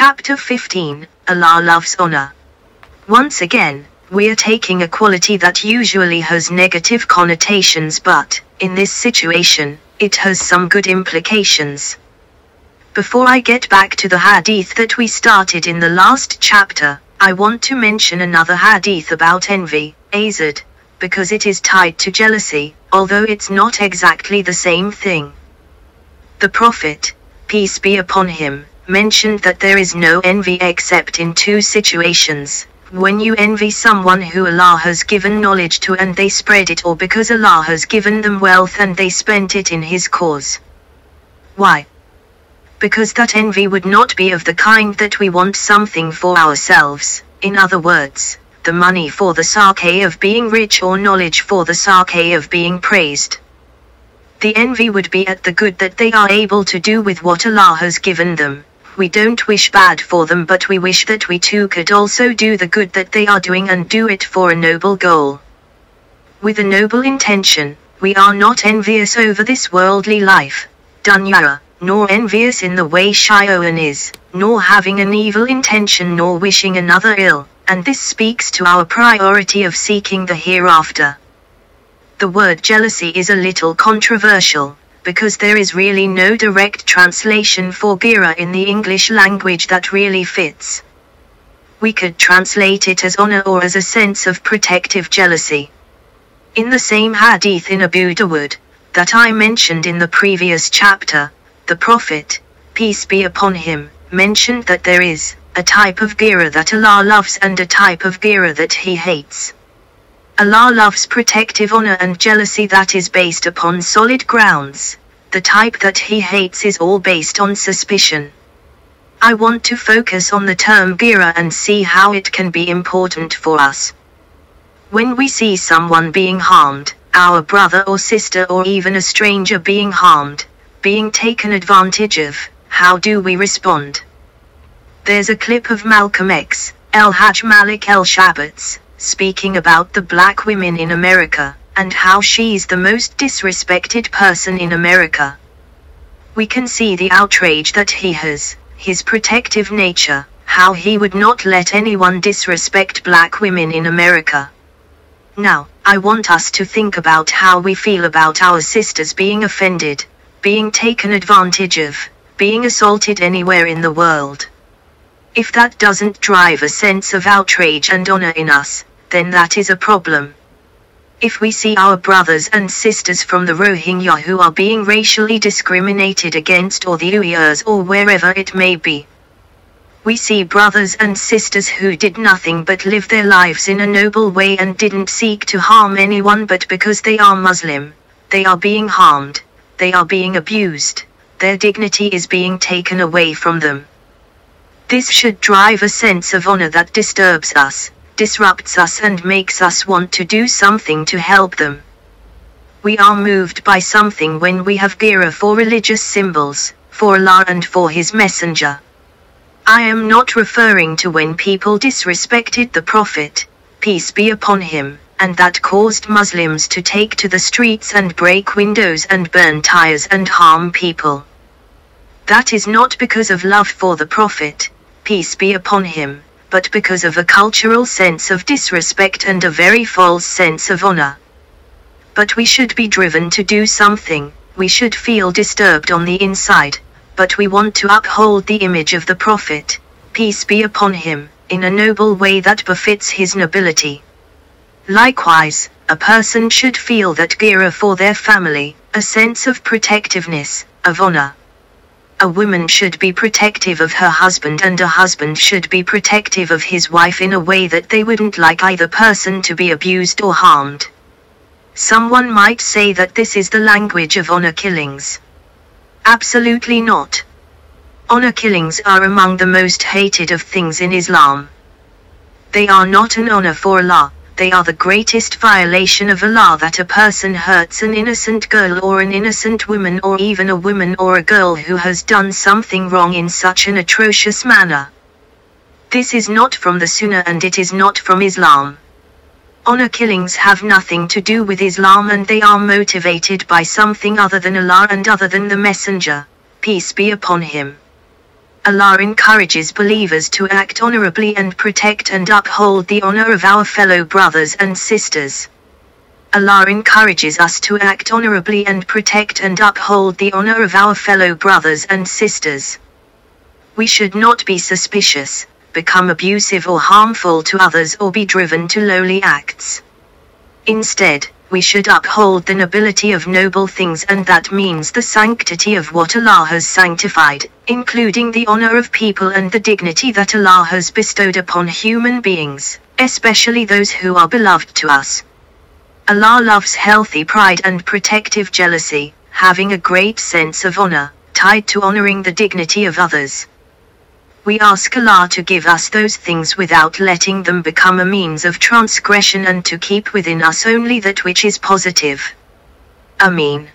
Chapter 15 Allah loves honor. Once again, we are taking a quality that usually has negative connotations, but, in this situation, it has some good implications. Before I get back to the hadith that we started in the last chapter, I want to mention another hadith about envy, hasad, because it is tied to jealousy, although it's not exactly the same thing. The Prophet, peace be upon him, mentioned that there is no envy except in two situations. When you envy someone who Allah has given knowledge to and they spread it or because Allah has given them wealth and they spent it in His cause. Why? Because that envy would not be of the kind that we want something for ourselves, in other words, the money for the sake of being rich or knowledge for the sake of being praised. The envy would be at the good that they are able to do with what Allah has given them. We don't wish bad for them, but we wish that we too could also do the good that they are doing and do it for a noble goal. With a noble intention, we are not envious over this worldly life, dunyara, nor envious in the way Shaitan is, nor having an evil intention nor wishing another ill, and this speaks to our priority of seeking the hereafter. The word jealousy is a little controversial, because there is really no direct translation for gira in the English language that really fits. We could translate it as honor or as a sense of protective jealousy. In the same hadith in Abu Dawud, that I mentioned in the previous chapter, the Prophet, peace be upon him, mentioned that there is a type of gira that Allah loves and a type of gira that he hates. Allah loves protective honor and jealousy that is based upon solid grounds. The type that he hates is all based on suspicion. I want to focus on the term gira and see how it can be important for us. When we see someone being harmed, our brother or sister or even a stranger being harmed, being taken advantage of, how do we respond? There's a clip of Malcolm X, El Hajj Malik El Shabazz, speaking about the black women in America, and how she's the most disrespected person in America. We can see the outrage that he has, his protective nature, how he would not let anyone disrespect black women in America. Now, I want us to think about how we feel about our sisters being offended, being taken advantage of, being assaulted anywhere in the world. If that doesn't drive a sense of outrage and honor in us, then that is a problem. If we see our brothers and sisters from the Rohingya who are being racially discriminated against or the Uyghurs or wherever it may be, we see brothers and sisters who did nothing but live their lives in a noble way and didn't seek to harm anyone but because they are Muslim, they are being harmed they are being abused, their dignity is being taken away from them. This should drive a sense of honor that disturbs us, disrupts us and makes us want to do something to help them. We are moved by something when we have gira for religious symbols, for Allah and for His Messenger. I am not referring to when people disrespected the Prophet, peace be upon him, and that caused Muslims to take to the streets and break windows and burn tires and harm people. That is not because of love for the Prophet, peace be upon him, but because of a cultural sense of disrespect and a very false sense of honor. But we should be driven to do something, we should feel disturbed on the inside, but we want to uphold the image of the Prophet, peace be upon him, in a noble way that befits his nobility. Likewise, a person should feel that gira for their family, a sense of protectiveness, of honor. A woman should be protective of her husband and a husband should be protective of his wife in a way that they wouldn't like either person to be abused or harmed. Someone might say that this is the language of honor killings. Absolutely not. Honor killings are among the most hated of things in Islam. They are not an honor for Allah, they are the greatest violation of Allah that a person hurts an innocent girl or an innocent woman or even a woman or a girl who has done something wrong in such an atrocious manner. This is not from the Sunnah and it is not from Islam. Honor killings have nothing to do with Islam and they are motivated by something other than Allah and other than the Messenger, peace be upon him. Allah encourages believers to act honorably and protect and uphold the honor of our fellow brothers and sisters. Allah encourages us to act honorably and protect and uphold the honor of our fellow brothers and sisters. We should not be suspicious, become abusive or harmful to others or be driven to lowly acts. Instead, we should uphold the nobility of noble things and that means the sanctity of what Allah has sanctified, including the honor of people and the dignity that Allah has bestowed upon human beings, especially those who are beloved to us. Allah loves healthy pride and protective jealousy, having a great sense of honor, tied to honoring the dignity of others. We ask Allah to give us those things without letting them become a means of transgression and to keep within us only that which is positive. Ameen.